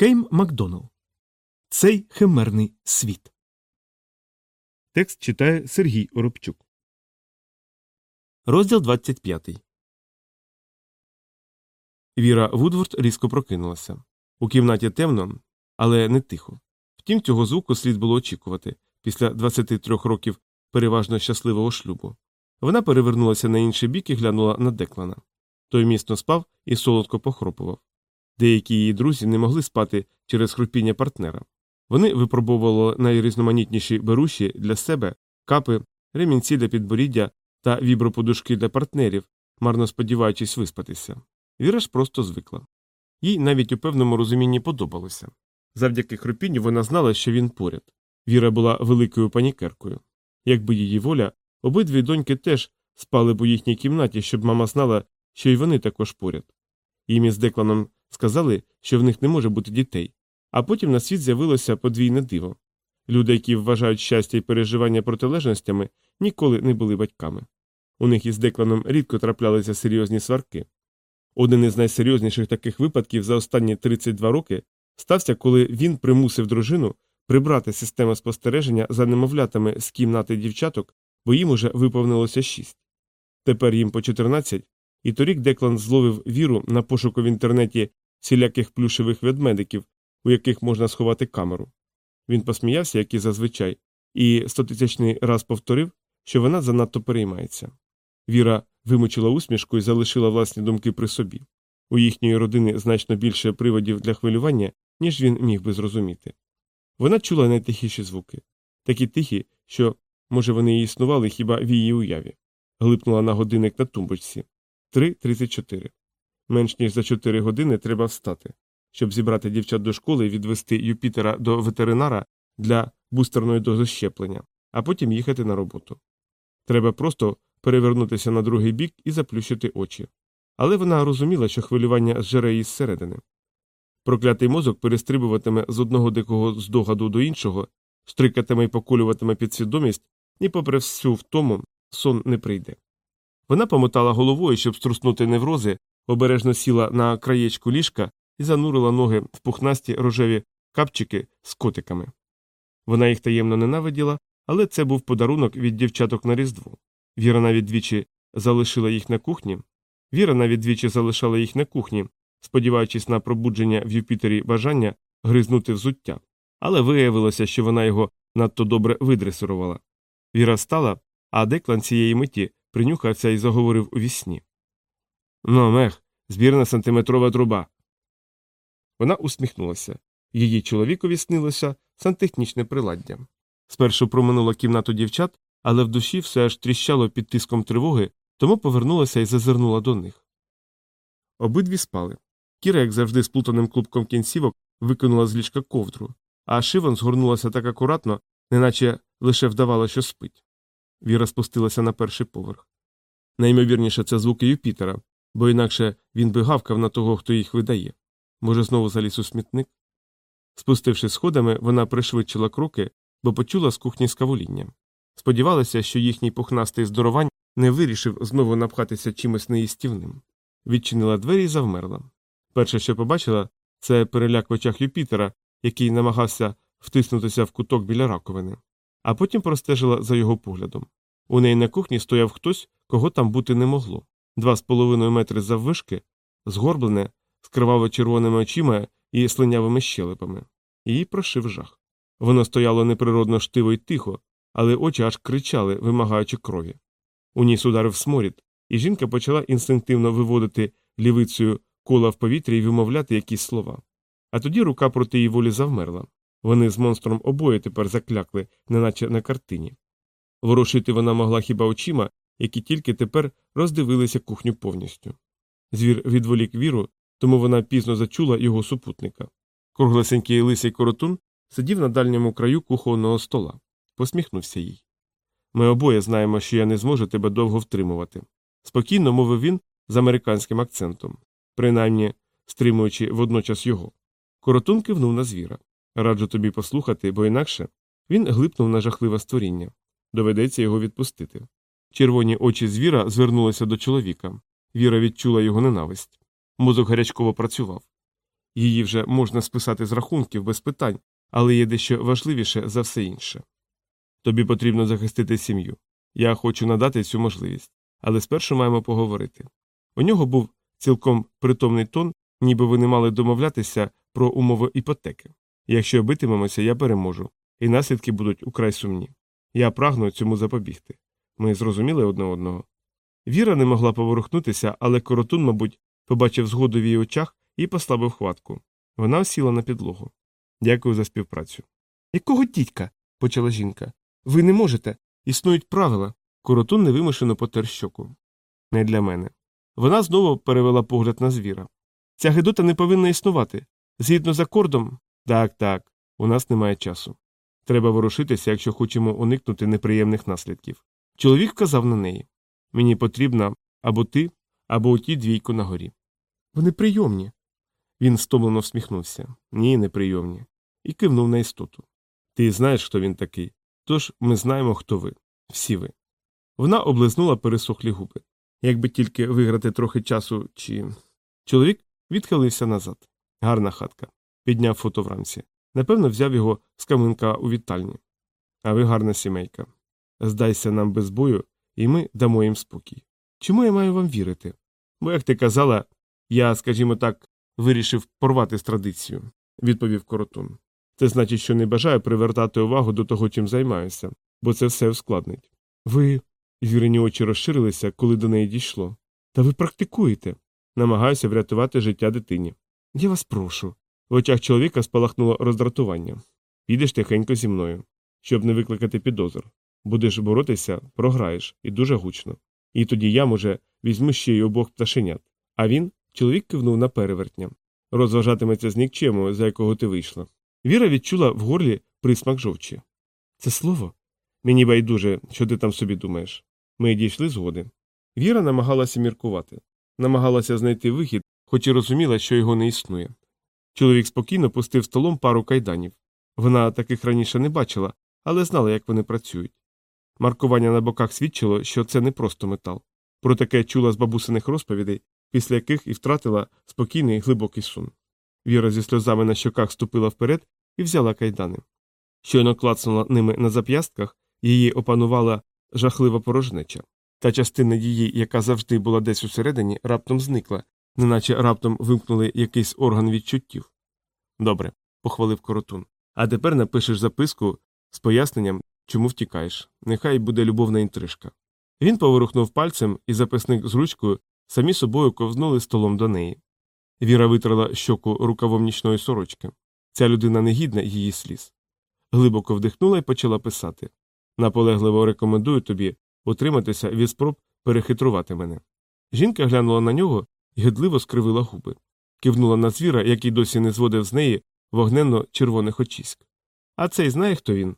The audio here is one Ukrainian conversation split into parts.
Кейм Макдоналл. Цей химерний світ. Текст читає Сергій Оробчук. Розділ 25. Віра Вудворд різко прокинулася. У кімнаті темно, але не тихо. Втім, цього звуку слід було очікувати після 23 років переважно щасливого шлюбу. Вона перевернулася на інший бік і глянула на Деклана. Той міцно спав і солодко похропував. Деякі її друзі не могли спати через хрупіння партнера. Вони випробовували найрізноманітніші беруші для себе, капи, ремінці для підборіддя та віброподушки для партнерів, марно сподіваючись виспатися. Віра ж просто звикла. Їй навіть у певному розумінні подобалося. Завдяки хрупінню вона знала, що він поряд. Віра була великою панікеркою. Якби її воля, обидві доньки теж спали б у їхній кімнаті, щоб мама знала, що й вони також поряд. Їм із Декланом сказали, що в них не може бути дітей, а потім на світ з'явилося подвійне диво. Люди, які вважають щастя і переживання протилежностями, ніколи не були батьками. У них із Декланом рідко траплялися серйозні сварки. Один із найсерйозніших таких випадків за останні 32 роки стався, коли він примусив дружину прибрати систему спостереження за немовлятами з кімнати дівчаток, бо їм уже виповнилося шість. Тепер їм по 14, і торік Деклан зловив віру на пошуку в інтернеті всіляких плюшевих ведмедиків, у яких можна сховати камеру. Він посміявся, як і зазвичай, і стотисячний раз повторив, що вона занадто переймається. Віра вимучила усмішку і залишила власні думки при собі. У їхньої родини значно більше приводів для хвилювання, ніж він міг би зрозуміти. Вона чула найтихіші звуки, такі тихі, що, може, вони і існували хіба в її уяві. Глипнула на годинник на тумбочці 3.34. Менш ніж за 4 години треба встати, щоб зібрати дівчат до школи і відвести Юпітера до ветеринара для бустерної дози щеплення, а потім їхати на роботу. Треба просто перевернутися на другий бік і заплющити очі. Але вона розуміла, що хвилювання зжере її зсередини. Проклятий мозок перестрибуватиме з одного дикого здогаду до іншого, стрикатиме і поколюватиме підсвідомість, і, попри всю втому, сон не прийде. Вона помотала головою, щоб струснути неврози, обережно сіла на краєчку ліжка і занурила ноги в пухнасті рожеві капчики з котиками. Вона їх таємно ненавиділа, але це був подарунок від дівчаток на різдво. Віра навіть двічі залишила їх на кухні. Віра навіть двічі залишала їх на кухні, сподіваючись на пробудження в Юпітері бажання гризнути взуття. Але виявилося, що вона його надто добре видресирувала. Віра стала, а деклан цієї миті принюхався і заговорив у вісні. Ну, мех, збірна сантиметрова труба. Вона усміхнулася. Її чоловікові снилося сантехнічне приладдя. Спершу проминула кімнату дівчат, але в душі все аж тріщало під тиском тривоги, тому повернулася і зазирнула до них. Обидві спали. Кіра, як завжди, сплутаним клубком кінцівок, викинула з ліжка ковдру, а Шиван згорнулася так акуратно, неначе лише вдавала, що спить. Віра спустилася на перший поверх. Наймовірніше, це звуки Юпітера, бо інакше він би гавкав на того, хто їх видає. Може, знову заліз у смітник? Спустившись сходами, вона пришвидшила кроки, бо почула з кухні скавуління. Сподівалася, що їхній пухнастий здоровань не вирішив знову напхатися чимось неїстівним. Відчинила двері і завмерла. Перше, що побачила, це переляк в очах Юпітера, який намагався втиснутися в куток біля раковини, а потім простежила за його поглядом. У неї на кухні стояв хтось, кого там бути не могло. Два з половиною метри заввишки, згорблене, з криваво червоними очима і слинявими щелепами. Її прошив жах. Воно стояло неприродно штиво й тихо, але очі аж кричали, вимагаючи крові. У ніс ударив сморід, і жінка почала інстинктивно виводити лівицею кола в повітрі і вимовляти якісь слова. А тоді рука проти її волі завмерла. Вони з монстром обоє тепер заклякли, неначе на картині. Ворушити вона могла хіба очима, які тільки тепер роздивилися кухню повністю. Звір відволік віру, тому вона пізно зачула його супутника. Круглесенький лисий коротун сидів на дальньому краю кухонного стола, посміхнувся їй. Ми обоє знаємо, що я не зможу тебе довго втримувати. Спокійно мовив він з американським акцентом, принаймні стримуючи водночас його. Коротун кивнув на звіра. Раджу тобі послухати, бо інакше він глипнув на жахливе створіння. Доведеться його відпустити. Червоні очі звіра звернулися до чоловіка. Віра відчула його ненависть. Мозок гарячково працював. Її вже можна списати з рахунків без питань, але є дещо важливіше за все інше. Тобі потрібно захистити сім'ю. Я хочу надати цю можливість, але спершу маємо поговорити. У нього був цілком притомний тон, ніби вони мали домовлятися про умови іпотеки. Якщо битимемося, я переможу, і наслідки будуть украй сумні. Я прагну цьому запобігти. Ми зрозуміли одне одного. Віра не могла поворухнутися, але коротун, мабуть, побачив згоду в її очах і послабив хватку. Вона сіла на підлогу. Дякую за співпрацю. Якого дідька? почала жінка. Ви не можете. Існують правила. Коротун невимушено потер щоку. Не для мене. Вона знову перевела погляд на звіра. Ця гидота не повинна існувати. Згідно з акордом. Так, так, у нас немає часу. Треба ворушитися, якщо хочемо уникнути неприємних наслідків. Чоловік вказав на неї. Мені потрібна або ти, або оті двійку на горі. Вони прийомні. Він стомлено всміхнувся. Ні, не прийомні. І кивнув на істоту. Ти знаєш, хто він такий. Тож ми знаємо, хто ви. Всі ви. Вона облизнула пересохлі губи. Якби тільки виграти трохи часу, чи. Чоловік відхилився назад. Гарна хатка. Підняв фото вранці. Напевно, взяв його з каминка у вітальні. А ви гарна сімейка. Здайся нам без бою, і ми дамо їм спокій. Чому я маю вам вірити? Бо, як ти казала, я, скажімо так, вирішив порвати з традицією, відповів коротун. Це значить, що не бажаю привертати увагу до того, чим займаюся, бо це все ускладнить. Ви. Вірині очі розширилися, коли до неї дійшло. Та ви практикуєте. Намагаюся врятувати життя дитині. Я вас прошу. В очах чоловіка спалахнуло роздратування. Підеш тихенько зі мною, щоб не викликати підозр. Будеш боротися, програєш, і дуже гучно. І тоді я, може, візьму ще й обох пташенят. А він, чоловік кивнув на перевертня. Розважатиметься з нікчему, за якого ти вийшла. Віра відчула в горлі присмак жовчі. Це слово? Мені байдуже, що ти там собі думаєш. Ми дійшли згоди. Віра намагалася міркувати, намагалася знайти вихід, хоч і розуміла, що його не існує. Чоловік спокійно пустив столом пару кайданів. Вона таких раніше не бачила, але знала, як вони працюють. Маркування на боках свідчило, що це не просто метал. Про таке чула з бабусиних розповідей, після яких і втратила спокійний глибокий сон. Віра зі сльозами на щоках ступила вперед і взяла кайдани. Щойно клацнула ними на зап'ястках, її опанувала жахлива порожнеча. Та частина її, яка завжди була десь усередині, раптом зникла, неначе раптом вимкнули якийсь орган відчуттів. Добре, похвалив коротун. А тепер напишеш записку з поясненням, чому втікаєш. Нехай буде любовна інтрижка. Він поворухнув пальцем, і записник з ручкою самі собою ковзнули столом до неї. Віра витрила щоку рукавом нічної сорочки. Ця людина не гідна її сліз. Глибоко вдихнула і почала писати. Наполегливо рекомендую тобі утриматися від спроб перехитрувати мене. Жінка глянула на нього і гидливо скривила губи, кивнула на звіра, який досі не зводив з неї вогненно червоних очіськ. А цей знає, хто він?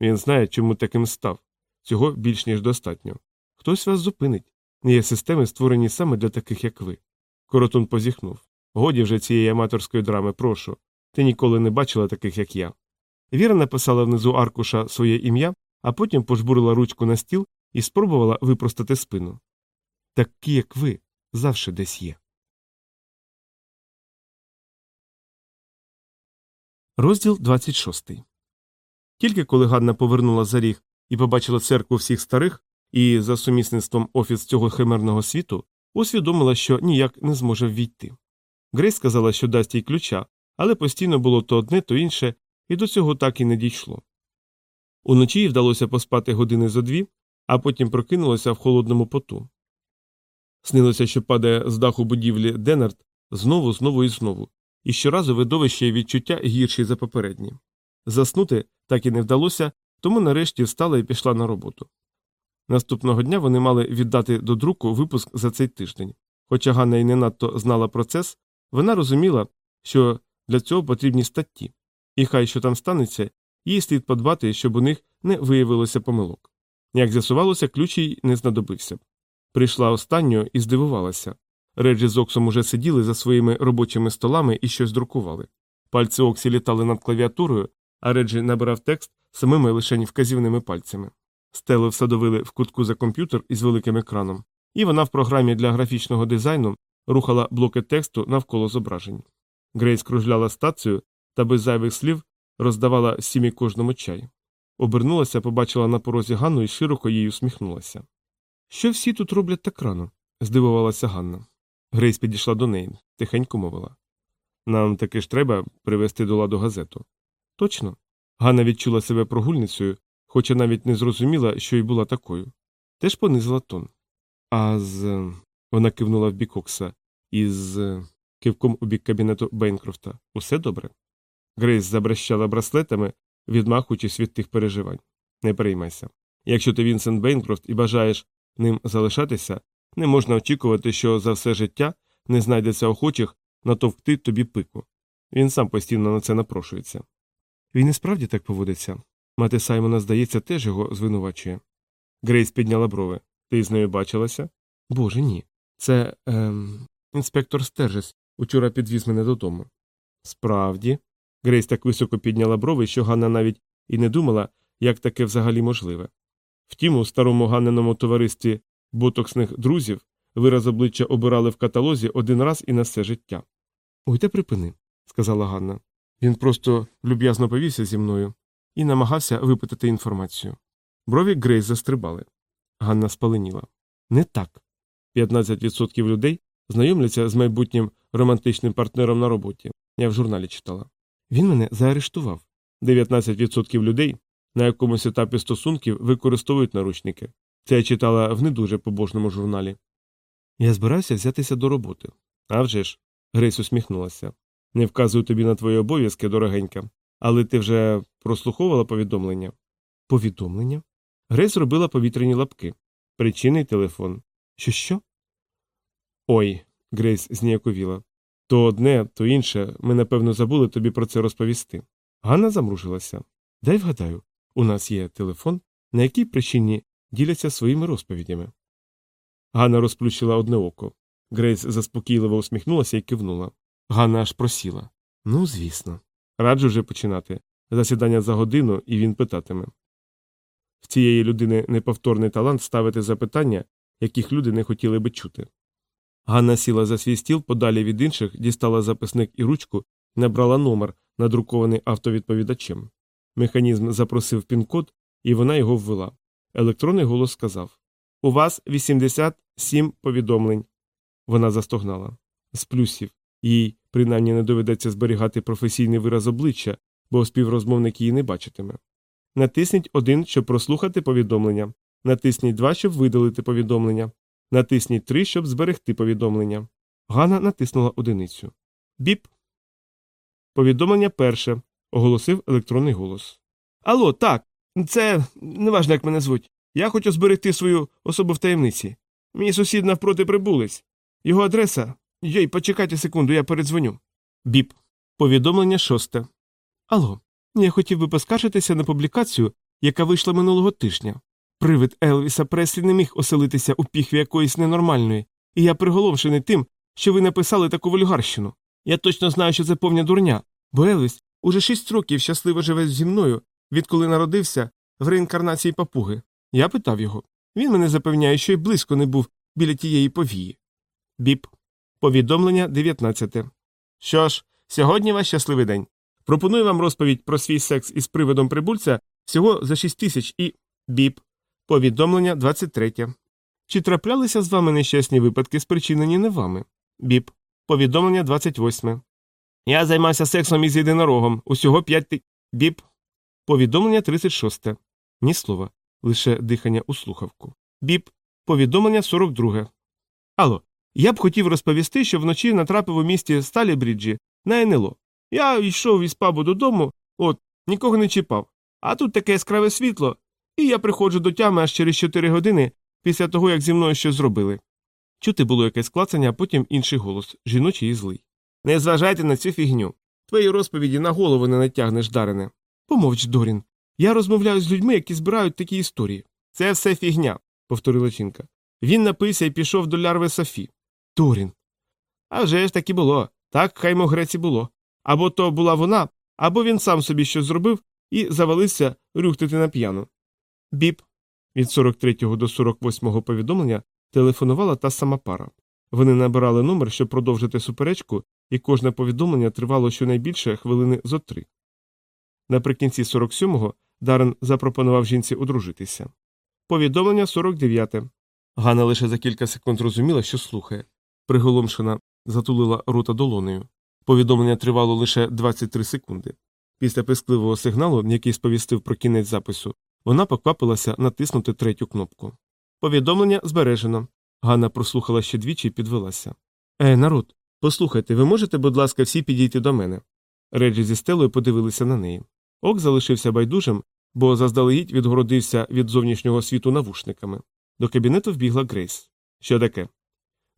Він знає, чому таким став. Цього більш ніж достатньо. Хтось вас зупинить. Є системи, створені саме для таких, як ви. Коротун позіхнув. Годі вже цієї аматорської драми, прошу. Ти ніколи не бачила таких, як я. Віра написала внизу аркуша своє ім'я, а потім пожбурила ручку на стіл і спробувала випростати спину. Такі, як ви, завжди десь є. Розділ 26 Тільки коли Ганна повернула за ріг і побачила церкву всіх старих і за сумісництвом офіс цього химерного світу, усвідомила, що ніяк не зможе ввійти. Грейс сказала, що дасть їй ключа, але постійно було то одне, то інше, і до цього так і не дійшло. Уночі їй вдалося поспати години зо дві, а потім прокинулася в холодному поту. Снилося, що падає з даху будівлі Денард знову, знову і знову, і щоразу видовище і відчуття гірші за попередні. Заснути так і не вдалося, тому нарешті встала і пішла на роботу. Наступного дня вони мали віддати до друку випуск за цей тиждень. Хоча Ганна й не надто знала процес, вона розуміла, що для цього потрібні статті, і хай що там станеться, їй слід подбати, щоб у них не виявилося помилок. Як з'ясувалося, ключ їй не знадобився. Прийшла останньою і здивувалася. Реджі з Оксом уже сиділи за своїми робочими столами і щось друкували. Пальці Оксі літали над клавіатурою, а Реджі набирав текст самими лишень вказівними пальцями. Стелу всадовили в кутку за комп'ютер із великим екраном, і вона в програмі для графічного дизайну рухала блоки тексту навколо зображень. Грейс кружляла стацію та без зайвих слів роздавала сім'ї кожному чай. Обернулася, побачила на порозі Ганну і широко їй усміхнулася. Що всі тут роблять так рано? здивувалася Ганна. Грейс підійшла до неї, тихенько мовила. Нам таки ж треба привести до ладу газету. Точно. Ганна відчула себе прогульницею, хоча навіть не зрозуміла, що й була такою. Теж понизила тон. А з. вона кивнула в бік Окса із кивком у бік кабінету Бейнкрофта. Усе добре. Грейс забрещала браслетами, відмахуючись від тих переживань. Не переймайся. Якщо ти Вінсент Бейнкрофт і бажаєш ним залишатися, не можна очікувати, що за все життя не знайдеться охочих натовкти тобі пику. Він сам постійно на це напрошується. Він і справді так поводиться. Мати Саймона, здається, теж його звинувачує. Грейс підняла брови. Ти з нею бачилася? Боже, ні. Це ем, інспектор Стержес учора підвіз мене додому. Справді. Грейс так високо підняла брови, що Ганна навіть і не думала, як таке взагалі можливе. Втім, у старому Ганненому товаристві ботоксних друзів вираз обличчя обирали в каталозі один раз і на все життя. Ой, припини, сказала Ганна. Він просто люб'язно повівся зі мною і намагався випитати інформацію. Брові Грейс застрибали. Ганна спаленіла. Не так. 15% людей знайомляться з майбутнім романтичним партнером на роботі. Я в журналі читала. Він мене заарештував. 19% людей на якомусь етапі стосунків використовують наручники. Це я читала в не дуже побожному журналі. Я збирався взятися до роботи. А вже ж, Грейс усміхнулася. Не вказую тобі на твої обов'язки, дорогенька, але ти вже прослуховувала повідомлення? Повідомлення? Грейс робила повітряні лапки. Причинний телефон. Що що? Ой, Грейс зніяковіла. То одне, то інше, ми, напевно, забули тобі про це розповісти. Ганна замружилася. Дай вгадаю, у нас є телефон, на якій причині діляться своїми розповідями. Ганна розплющила одне око. Грейс заспокійливо усміхнулася і кивнула. Ганна аж просіла. Ну, звісно. Раджу вже починати. Засідання за годину, і він питатиме. В цієї людини неповторний талант ставити запитання, яких люди не хотіли би чути. Ганна сіла за свій стіл подалі від інших, дістала записник і ручку набрала номер, надрукований автовідповідачем. Механізм запросив пін-код, і вона його ввела. Електронний голос сказав У вас 87 повідомлень. Вона застогнала. З плюсів. Їй принаймні не доведеться зберігати професійний вираз обличчя, бо співрозмовник її не бачитиме. Натисніть 1, щоб прослухати повідомлення. Натисніть 2, щоб видалити повідомлення. Натисніть 3, щоб зберегти повідомлення. Ганна натиснула одиницю. Біп. Повідомлення перше. оголосив електронний голос. Алло, так. Це неважно, як мене звуть. Я хочу зберегти свою особу в таємниці. Мій сусід навпроти прибулець. Його адреса. Йой, почекайте секунду, я передзвоню. Біп. Повідомлення шосте. Алло, я хотів би поскаржитися на публікацію, яка вийшла минулого тижня. Привид Елвіса Преслі не міг оселитися у піхві якоїсь ненормальної, і я приголомшений тим, що ви написали таку вульгарщину. Я точно знаю, що це повня дурня, бо Елвіс уже шість років щасливо живе зі мною, відколи народився в реінкарнації папуги. Я питав його. Він мене запевняє, що й близько не був біля тієї повії. Біп. Повідомлення 19. Що ж, сьогодні ваш щасливий день. Пропоную вам розповідь про свій секс із приводом прибульця всього за 6 тисяч і. Біп. Повідомлення 23. Чи траплялися з вами нещасні випадки, спричинені не вами? Біп. Повідомлення 28. Я займався сексом із єдинорогом. Усього 5 ти... Біп. Повідомлення 36. Ні слова. Лише дихання у слухавку. Біп. Повідомлення 42. Алло. Я б хотів розповісти, що вночі натрапив у місті Сталібріджі на НЛО. Я йшов із пабу додому, от, нікого не чіпав. А тут таке яскраве світло, і я приходжу до тями аж через 4 години після того, як зі мною щось зробили. Чути було якесь клацання, а потім інший голос, жіночий і злий. Не зважайте на цю фігню. Твої розповіді на голову не натягнеш, Дарине. Помовч, Дорін. Я розмовляю з людьми, які збирають такі історії. Це все фігня, повторила жінка. Він напився і пішов до лярви Софі. Дорін. А вже ж так і було. Так хай греці було. Або то була вона, або він сам собі щось зробив і завалився рюхтити на п'яну. Біп. Від 43 до 48 повідомлення телефонувала та сама пара. Вони набирали номер, щоб продовжити суперечку, і кожне повідомлення тривало щонайбільше хвилини зо три. Наприкінці 47-го Даррен запропонував жінці одружитися. Повідомлення 49. Ганна лише за кілька секунд розуміла, що слухає. Приголомшена затулила рота долонею. Повідомлення тривало лише 23 секунди. Після пискливого сигналу, який сповістив про кінець запису, вона поквапилася натиснути третю кнопку. Повідомлення збережено. Ганна прослухала ще двічі і підвелася. Е, народ, послухайте, ви можете, будь ласка, всі підійти до мене. Реджі зі стелою подивилися на неї. Ок залишився байдужим, бо заздалегідь відгородився від зовнішнього світу навушниками. До кабінету вбігла Грейс. Що таке?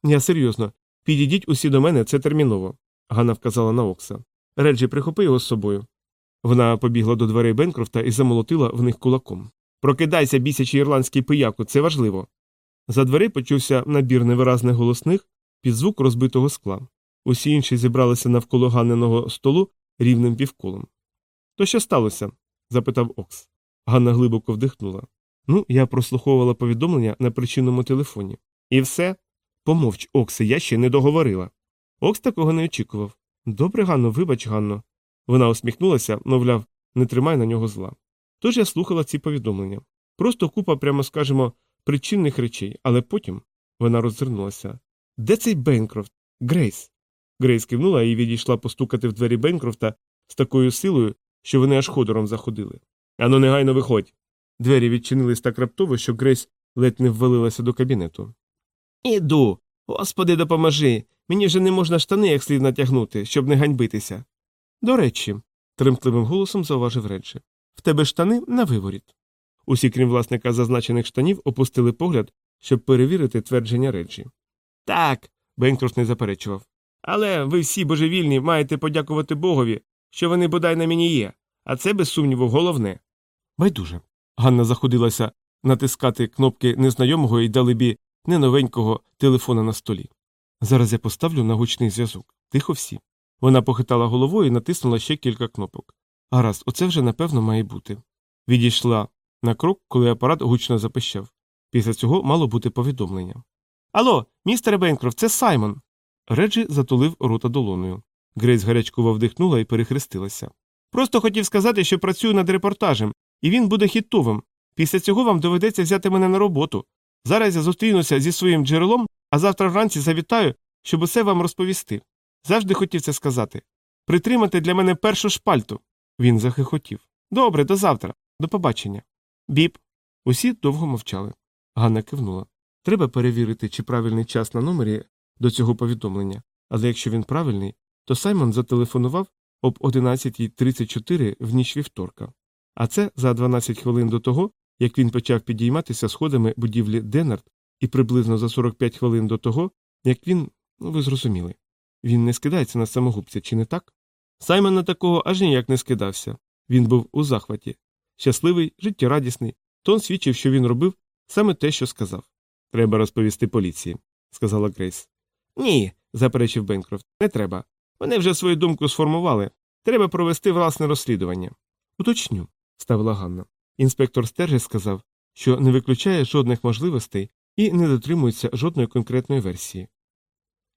Я серйозно. Підійдіть усі до мене, це терміново. Ганна вказала на Окса. Реджі, прихопи його з собою. Вона побігла до дверей Бенкрофта і замолотила в них кулаком. Прокидайся, бісячий ірландський пияку, це важливо. За дверей почувся набір невиразних голосних під звук розбитого скла. Усі інші зібралися навколо ганеного столу рівним півколом. То що сталося? запитав Окс. Ганна глибоко вдихнула. Ну, я прослуховувала повідомлення на причинному телефоні. І все? Помовч, Оксе, я ще не договорила. Окс такого не очікував. Добре, Ганно, вибач, Ганно. Вона усміхнулася, мовляв, не тримай на нього зла. Тож я слухала ці повідомлення. Просто купа, прямо скажемо, причинних речей, але потім вона роззирнулася. Де цей Бенкрофт? Грейс. Грейс кивнула і відійшла постукати в двері Бенкрофта з такою силою, що вони аж ходором заходили. Ану, негайно виходь. Двері відчинились так раптово, що Грейс ледь не ввалилася до кабінету. Іду. Господи, допоможи. Мені вже не можна штани як слід натягнути, щоб не ганьбитися. До речі, тремтливим голосом зауважив Реджі. В тебе штани на виворіт. Усі, крім власника зазначених штанів, опустили погляд, щоб перевірити твердження Реджі. Так, Бенкрофт не заперечував. Але ви всі божевільні маєте подякувати Богові, що вони бодай на мені є, а це, без сумніву, головне. Байдуже. Ганна заходилася натискати кнопки незнайомого і далебі неновенького телефона на столі. Зараз я поставлю на гучний зв'язок. Тихо всі. Вона похитала головою і натиснула ще кілька кнопок. Гаразд, оце вже напевно має бути. Відійшла на крок, коли апарат гучно запищав. Після цього мало бути повідомлення. Алло, містере Бенкрофт, це Саймон. Реджі затулив рота долоною. Грейс гарячково вдихнула і перехрестилася. Просто хотів сказати, що працюю над репортажем, і він буде хітовим. Після цього вам доведеться взяти мене на роботу. Зараз я зустрінуся зі своїм джерелом, а завтра вранці завітаю, щоб усе вам розповісти. Завжди хотів це сказати. Притримати для мене першу шпальту. Він захихотів. Добре, до завтра. До побачення. Біп. Усі довго мовчали. Ганна кивнула. Треба перевірити, чи правильний час на номері до цього повідомлення, але якщо він правильний, то Саймон зателефонував об 11.34 в ніч вівторка. А це за 12 хвилин до того, як він почав підійматися сходами будівлі Денард, і приблизно за 45 хвилин до того, як він, ну ви зрозуміли, він не скидається на самогубця, чи не так? Саймон на такого аж ніяк не скидався. Він був у захваті. Щасливий, життєрадісний. Тон свідчив, що він робив саме те, що сказав. Треба розповісти поліції, сказала Грейс. Ні, заперечив Бенкрофт, не треба. Вони вже свою думку сформували. Треба провести власне розслідування. Уточню, ставила Ганна. Інспектор Стержес сказав, що не виключає жодних можливостей і не дотримується жодної конкретної версії.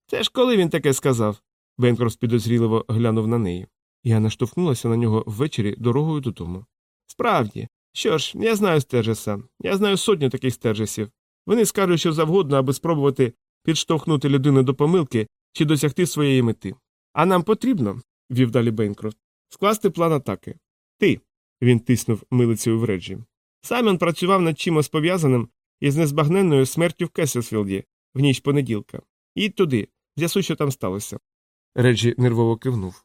Це ж коли він таке сказав? Бенкрофт підозріливо глянув на неї. Я наштовхнулася на нього ввечері дорогою додому. Справді, що ж, я знаю Стержеса, я знаю сотню таких стержесів. Вони скажуть, що завгодно, аби спробувати підштовхнути людину до помилки чи досягти своєї мети. А нам потрібно, вів далі Бенкрофт, скласти план атаки. Ти. Він тицьнув милицею в Реджі. Саймон працював над чимось пов'язаним із незбагненною смертю в Кеселфілді в ніч понеділка. Їдь туди, з'ясуй, що там сталося. Реджі нервово кивнув.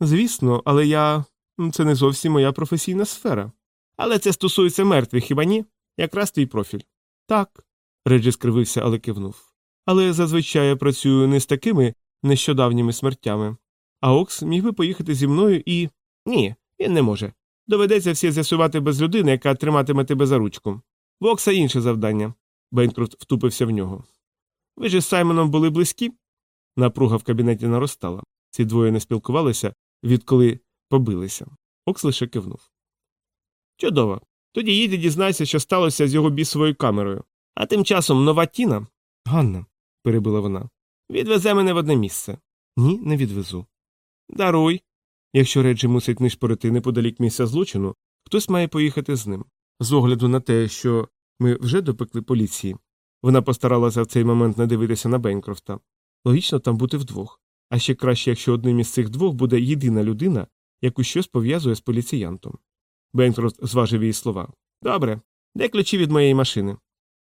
Звісно, але я. це не зовсім моя професійна сфера. Але це стосується мертвих, хіба ні? Якраз твій профіль. Так. Реджі скривився, але кивнув. Але зазвичай я працюю не з такими нещодавніми смертями. А Окс міг би поїхати зі мною і. Ні, він не може. Доведеться всі з'ясувати без людини, яка триматиме тебе за ручку. В Окса інше завдання. Бейнкрофт втупився в нього. Ви ж із Саймоном були близькі? Напруга в кабінеті наростала. Ці двоє не спілкувалися, відколи побилися. Окс лише кивнув. Чудово. Тоді їдь дізнайся, що сталося з його бісовою камерою. А тим часом нова Тіна. Ганна, перебила вона, відвезе мене в одне місце. Ні, не відвезу. Даруй. Якщо Реджі мусить нишпорити неподалік місця злочину, хтось має поїхати з ним. З огляду на те, що ми вже допекли поліції. Вона постаралася в цей момент не дивитися на Бенкрофта. Логічно там бути вдвох. А ще краще, якщо одним із цих двох буде єдина людина, яку щось пов'язує з поліціянтом. Бенкрофт зважив її слова. Добре, де ключі від моєї машини?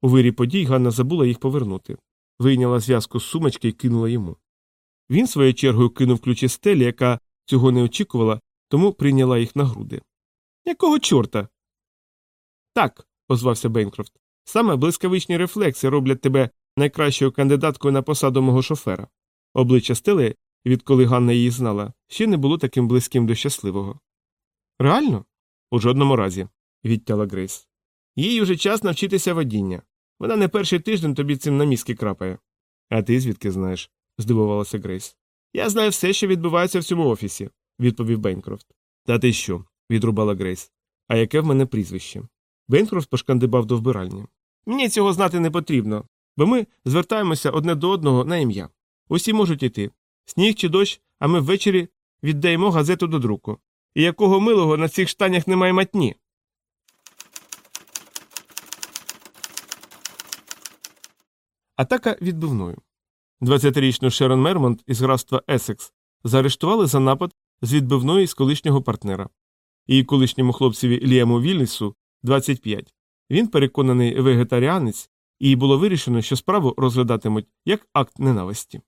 У вирі подій Ганна забула їх повернути. Вийняла зв'язку з сумочки і кинула йому. Він своєю чергою кинув ключі стелі, яка цього не очікувала, тому прийняла їх на груди. Якого чорта? Так, озвався Бенкрофт. Саме блискавичні рефлекси роблять тебе найкращою кандидаткою на посаду мого шофера. Обличчя стели, відколи Ганна її знала, ще не було таким близьким до щасливого. Реально? У жодному разі, відтяла Грейс. Їй уже час навчитися водіння. Вона не перший тиждень тобі цим на мізки крапає. А ти звідки знаєш? здивувалася Грейс. Я знаю все, що відбувається в цьому офісі, відповів Бенкрофт. Та ти що? відрубала Грейс. А яке в мене прізвище? Бенкрофт пошкандибав до вбиральні. Мені цього знати не потрібно, бо ми звертаємося одне до одного на ім'я. Усі можуть іти. Сніг чи дощ, а ми ввечері віддаємо газету до друку. І якого милого на цих штанях немає матні. Атака відбивною. 20-річну Шерон Мермонт із графства Есекс заарештували за напад з відбивної з колишнього партнера. Її колишньому хлопцеві Ліему Віллісу 25. Він переконаний вегетаріанець, і було вирішено, що справу розглядатимуть як акт ненависті.